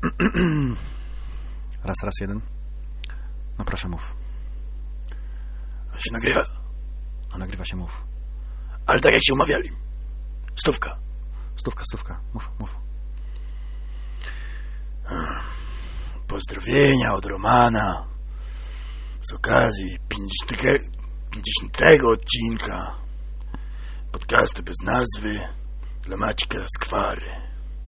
raz, raz, jeden. No proszę, mów. To się nagrywa. No nagrywa się, mów. Ale tak jak się umawiali. Stówka. Stówka, stówka. Mów, mów. Pozdrowienia od Romana. Z okazji 50, 50 odcinka. Podcastu bez nazwy. Dla Maćka Skwary.